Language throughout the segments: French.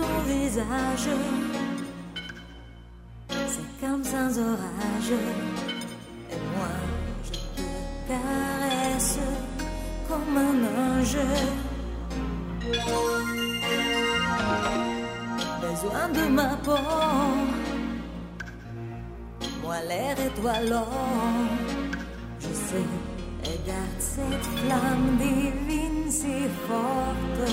visage. C'est comme sans orage. Et moi, je te caresse comme un ange. Besoin de ma peau. Moi, l'air étoilant. Je sais, et garde cette flamme divine si forte.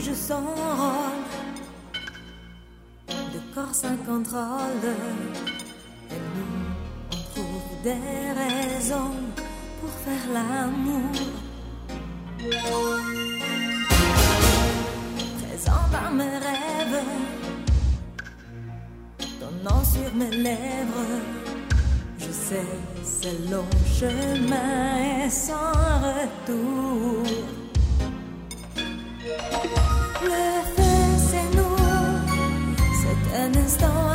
je s'enrôle. De corps sans contrôle. Et nous, on trouve des raisons pour faire l'amour. Présent dans mes rêves. Ton nom sur mes lèvres. Je sais, c'est long chemin et sans retour. Le feu, c'est nous, c'est un instant